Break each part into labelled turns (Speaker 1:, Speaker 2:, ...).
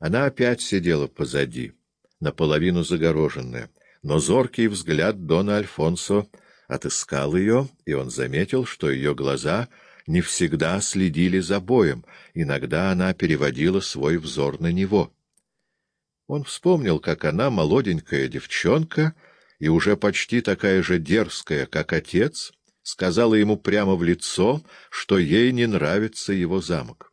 Speaker 1: Она опять сидела позади, наполовину загороженная, но зоркий взгляд Дона Альфонсо отыскал ее, и он заметил, что ее глаза не всегда следили за боем, иногда она переводила свой взор на него. Он вспомнил, как она, молоденькая девчонка, и уже почти такая же дерзкая, как отец, сказала ему прямо в лицо, что ей не нравится его замок.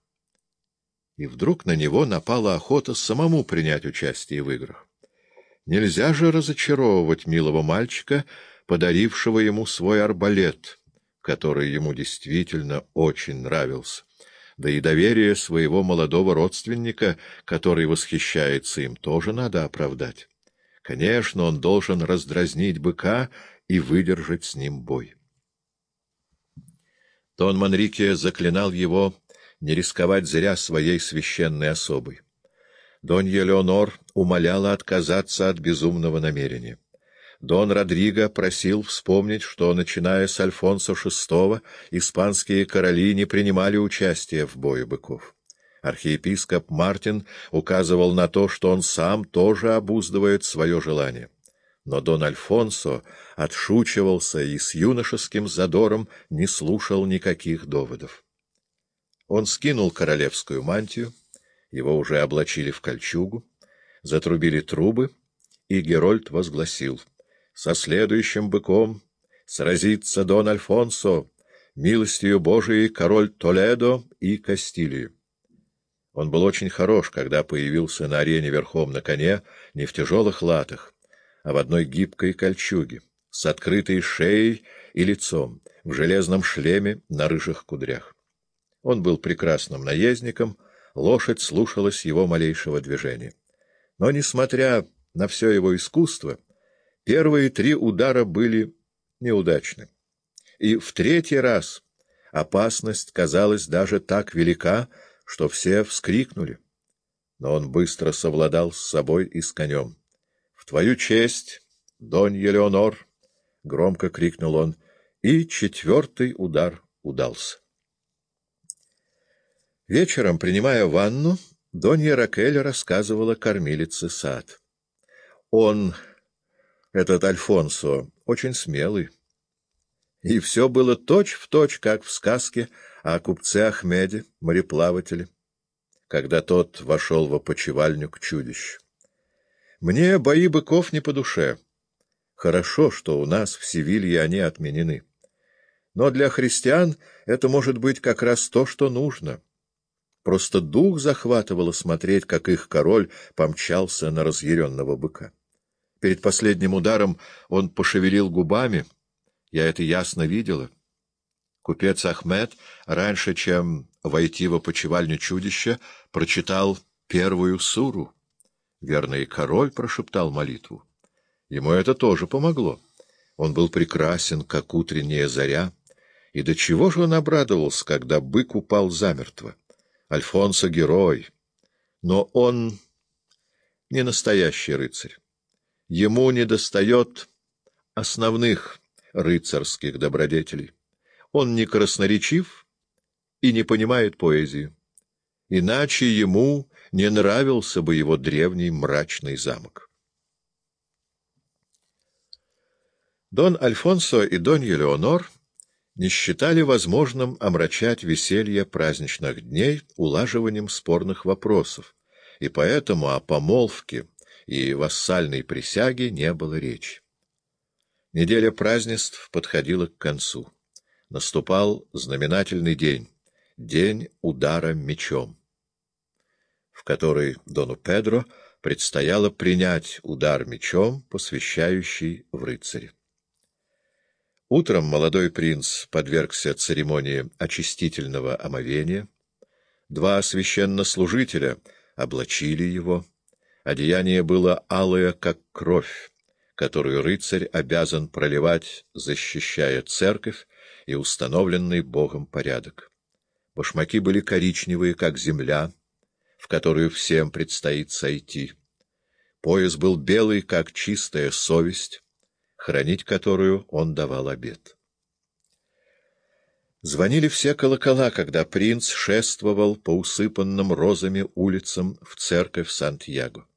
Speaker 1: И вдруг на него напала охота самому принять участие в играх. Нельзя же разочаровывать милого мальчика, подарившего ему свой арбалет, который ему действительно очень нравился, да и доверие своего молодого родственника, который восхищается им, тоже надо оправдать. Конечно, он должен раздразнить быка и выдержать с ним бой. Дон Манрике заклинал его не рисковать зря своей священной особой. Донья Леонор умоляла отказаться от безумного намерения. Дон Родриго просил вспомнить, что, начиная с Альфонсо VI, испанские короли не принимали участия в бою быков. Архиепископ Мартин указывал на то, что он сам тоже обуздывает свое желание. Но Дон Альфонсо отшучивался и с юношеским задором не слушал никаких доводов. Он скинул королевскую мантию, его уже облачили в кольчугу, затрубили трубы, и Герольд возгласил «Со следующим быком сразится Дон Альфонсо, милостью Божией король Толедо и Кастилии». Он был очень хорош, когда появился на арене верхом на коне, не в тяжелых латах, а в одной гибкой кольчуге, с открытой шеей и лицом, в железном шлеме на рыжих кудрях. Он был прекрасным наездником, лошадь слушалась его малейшего движения. Но, несмотря на все его искусство, первые три удара были неудачны. И в третий раз опасность казалась даже так велика, что все вскрикнули. Но он быстро совладал с собой и с конем. — В твою честь, Донь Елеонор! — громко крикнул он, и четвертый удар удался. Вечером, принимая ванну, Донья Ракель рассказывала кормилице сад. Он, этот Альфонсо, очень смелый. И все было точь-в-точь, точь, как в сказке о купце Ахмеде, мореплавателе, когда тот вошел в опочивальню к чудищу. Мне бои быков не по душе. Хорошо, что у нас в Севилье они отменены. Но для христиан это может быть как раз то, что нужно — Просто дух захватывало смотреть, как их король помчался на разъяренного быка. Перед последним ударом он пошевелил губами. Я это ясно видела. Купец Ахмед, раньше, чем войти в опочивальню чудища, прочитал первую суру. Верный король прошептал молитву. Ему это тоже помогло. Он был прекрасен, как утренняя заря. И до чего же он обрадовался, когда бык упал замертво? Альфонсо — герой, но он не настоящий рыцарь. Ему недостает основных рыцарских добродетелей. Он не красноречив и не понимает поэзии. Иначе ему не нравился бы его древний мрачный замок. Дон Альфонсо и Дон Елеонор не считали возможным омрачать веселье праздничных дней улаживанием спорных вопросов, и поэтому о помолвке и вассальной присяге не было речи. Неделя празднеств подходила к концу. Наступал знаменательный день — день удара мечом, в который Дону Педро предстояло принять удар мечом, посвящающий в рыцаре. Утром молодой принц подвергся церемонии очистительного омовения. Два священнослужителя облачили его. Одеяние было алое, как кровь, которую рыцарь обязан проливать, защищая церковь и установленный Богом порядок. Башмаки были коричневые, как земля, в которую всем предстоит сойти. Пояс был белый, как чистая совесть, хранить которую он давал обет. Звонили все колокола, когда принц шествовал по усыпанным розами улицам в церковь Сантьяго.